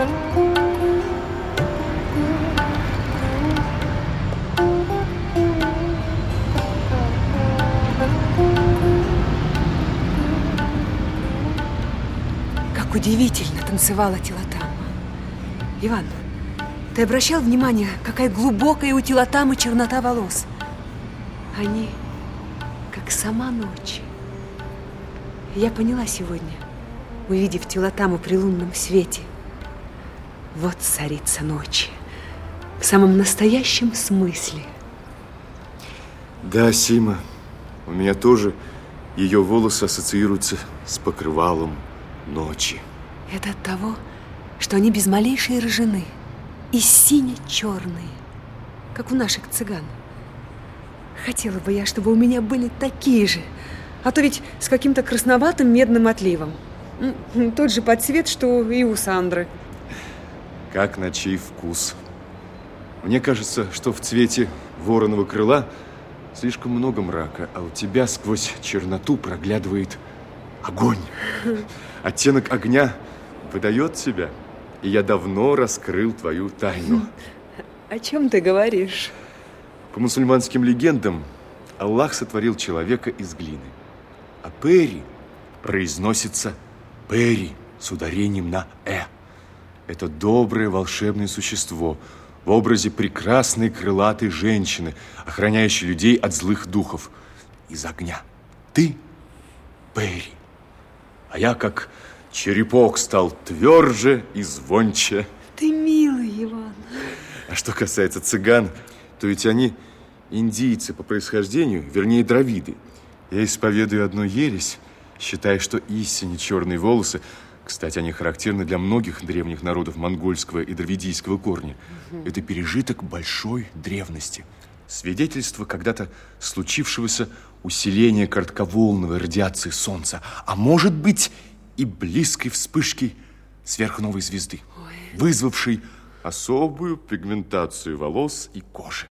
Как удивительно танцевала Тилатама. Иван, ты обращал внимание, какая глубокая у Тилатамы чернота волос? Они как сама ночь. Я поняла сегодня, увидев Тилатаму при лунном свете, вот царица ночи, в самом настоящем смысле. Да, Сима, у меня тоже ее волосы ассоциируются с покрывалом ночи. Это от того, что они без малейшей рыжины и сине-черные, как у наших цыган. Хотела бы я, чтобы у меня были такие же, а то ведь с каким-то красноватым медным отливом. Тот же подцвет, что и у Сандры. Как на чей вкус. Мне кажется, что в цвете вороного крыла слишком много мрака, а у тебя сквозь черноту проглядывает огонь. Оттенок огня выдает себя, и я давно раскрыл твою тайну. О чем ты говоришь? По мусульманским легендам, Аллах сотворил человека из глины, а Пери произносится Пери с ударением на «э». Это доброе волшебное существо в образе прекрасной крылатой женщины, охраняющей людей от злых духов из огня. Ты Пери, а я как черепок стал тверже и звонче. Ты милый, Иван. А что касается цыган, то ведь они индийцы по происхождению, вернее, дровиды. Я исповедую одну ересь, считая, что истине черные волосы, кстати, они характерны для многих древних народов монгольского и дравидийского корня, угу. это пережиток большой древности. Свидетельство когда-то случившегося усиления коротковолновой радиации Солнца, а может быть и близкой вспышки сверхновой звезды, Ой. вызвавшей особую пигментацию волос и кожи.